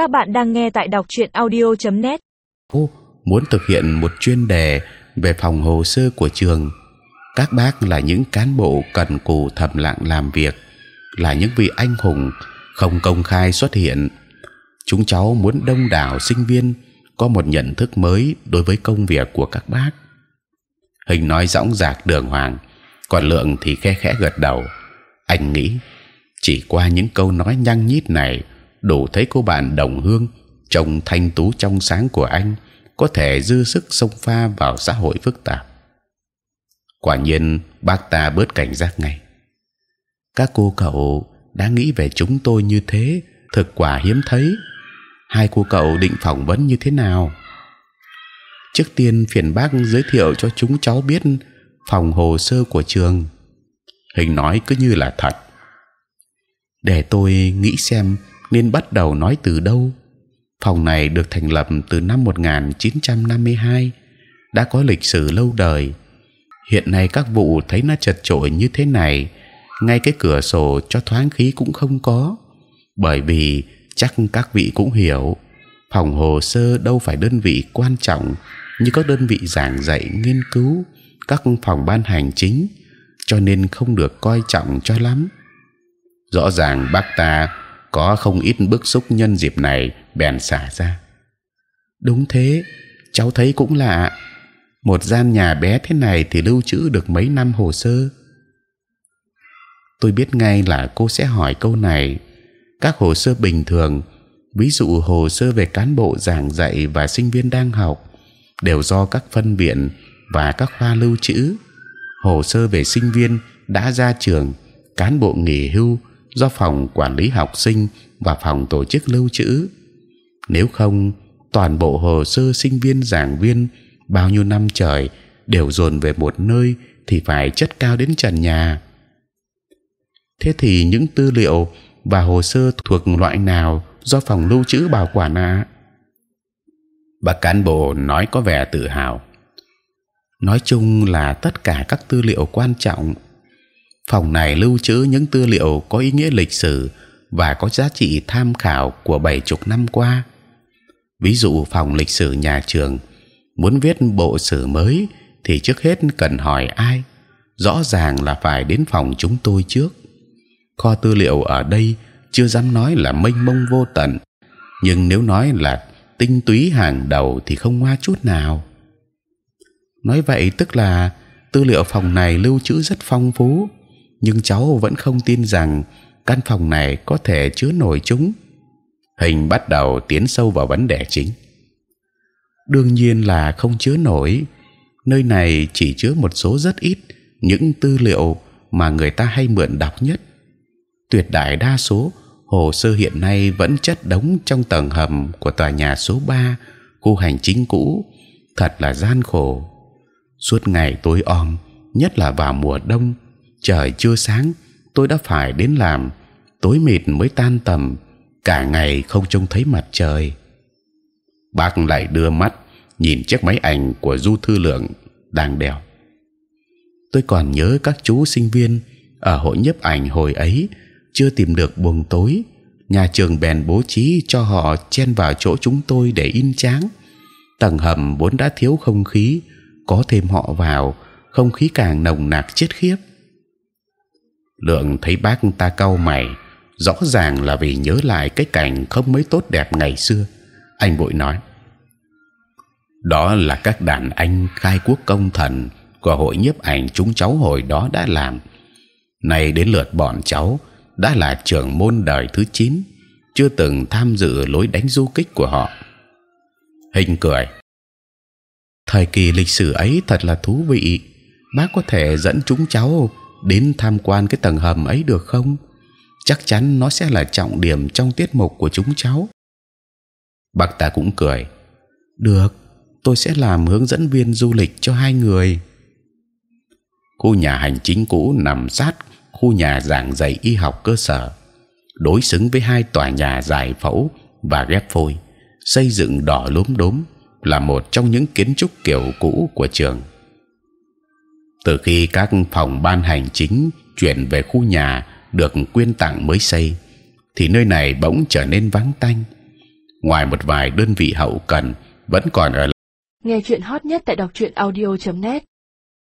Các bạn đang nghe tại đọc truyện audio.net. Muốn thực hiện một chuyên đề về phòng hồ sơ của trường, các bác là những cán bộ cần cù thầm lặng làm việc, là những vị anh hùng không công khai xuất hiện. Chúng cháu muốn đông đảo sinh viên có một nhận thức mới đối với công việc của các bác. Hình nói dõng dạc đường hoàng, còn lượng thì khe khẽ gật đầu. Anh nghĩ chỉ qua những câu nói nhăng nhít này đủ thấy cô bạn đồng hương chồng thanh tú trong sáng của anh có thể dư sức xông pha vào xã hội phức tạp. Quả nhiên bác ta bớt cảnh giác ngay. Các cô cậu đã nghĩ về chúng tôi như thế, thực quả hiếm thấy. Hai cô cậu định phỏng vấn như thế nào? Trước tiên phiền bác giới thiệu cho chúng cháu biết phòng hồ sơ của trường. Hình nói cứ như là thật. Để tôi nghĩ xem nên bắt đầu nói từ đâu. Phòng này được thành lập từ năm 1952, đã có lịch sử lâu đời. Hiện nay các vụ thấy nó chật chội như thế này, ngay cái cửa sổ cho thoáng khí cũng không có, bởi vì chắc các vị cũng hiểu, phòng hồ sơ đâu phải đơn vị quan trọng như các đơn vị giảng dạy nghiên cứu, các phòng ban hành chính, cho nên không được coi trọng cho lắm. Rõ ràng bác ta có không ít bức xúc nhân dịp này bèn xả ra. Đúng thế, cháu thấy cũng lạ. Một gian nhà bé thế này thì lưu trữ được mấy năm hồ sơ. Tôi biết ngay là cô sẽ hỏi câu này. Các hồ sơ bình thường, ví dụ hồ sơ về cán bộ giảng dạy và sinh viên đang học, đều do các phân viện và các khoa lưu trữ. Hồ sơ về sinh viên đã ra trường, cán bộ nghỉ hưu do phòng quản lý học sinh và phòng tổ chức lưu trữ. Nếu không, toàn bộ hồ sơ sinh viên giảng viên bao nhiêu năm trời đều dồn về một nơi thì phải chất cao đến trần nhà. Thế thì những tư liệu và hồ sơ thuộc loại nào do phòng lưu trữ bảo quản ạ? À? Bà cán bộ nói có vẻ tự hào. Nói chung là tất cả các tư liệu quan trọng phòng này lưu trữ những tư liệu có ý nghĩa lịch sử và có giá trị tham khảo của bảy chục năm qua. Ví dụ phòng lịch sử nhà trường muốn viết bộ sử mới thì trước hết cần hỏi ai? Rõ ràng là phải đến phòng chúng tôi trước. Kho tư liệu ở đây chưa dám nói là mênh mông vô tận, nhưng nếu nói là tinh túy hàng đầu thì không hoa chút nào. Nói vậy tức là tư liệu phòng này lưu trữ rất phong phú nhưng cháu vẫn không tin rằng căn phòng này có thể chứa nổi chúng. Hình bắt đầu tiến sâu vào vấn đề chính. đương nhiên là không chứa nổi. Nơi này chỉ chứa một số rất ít những tư liệu mà người ta hay mượn đọc nhất. Tuyệt đại đa số hồ sơ hiện nay vẫn chất đống trong tầng hầm của tòa nhà số 3 khu hành chính cũ. Thật là gian khổ. Suốt ngày tối om, nhất là vào mùa đông trời chưa sáng, tôi đã phải đến làm, tối mịt mới tan tầm, cả ngày không trông thấy mặt trời. Bác lại đưa mắt nhìn chiếc máy ảnh của du thư lượng đang đeo. Tôi còn nhớ các chú sinh viên ở hội nhiếp ảnh hồi ấy chưa tìm được buồng tối. Nhà trường bèn bố trí cho họ chen vào chỗ chúng tôi để in tráng. Tầng hầm vốn đã thiếu không khí, có thêm họ vào, không khí càng nồng nặc chết khiếp lượng thấy bác ta cau mày, rõ ràng là vì nhớ lại cái cảnh không mấy tốt đẹp ngày xưa. Anh vội nói, đó là các đàn anh khai quốc công thần của hội nhiếp ảnh chúng cháu hồi đó đã làm. Nay đến lượt bọn cháu đã là trưởng môn đời thứ 9 chưa từng tham dự lối đánh du kích của họ. Hình cười, thời kỳ lịch sử ấy thật là thú vị. Bác có thể dẫn chúng cháu đến tham quan cái tầng hầm ấy được không? Chắc chắn nó sẽ là trọng điểm trong tiết mục của chúng cháu. Bác ta cũng cười. Được, tôi sẽ làm hướng dẫn viên du lịch cho hai người. Khu nhà hành chính cũ nằm sát khu nhà giảng dạy y học cơ sở, đối xứng với hai tòa nhà giải phẫu và ghép phôi, xây dựng đỏ lốm đốm là một trong những kiến trúc kiểu cũ của trường từ khi các phòng ban hành chính chuyển về khu nhà được quyên tặng mới xây, thì nơi này bỗng trở nên vắng tanh. Ngoài một vài đơn vị hậu cần, vẫn còn ở nghe chuyện hot nhất tại đọc truyện audio .net.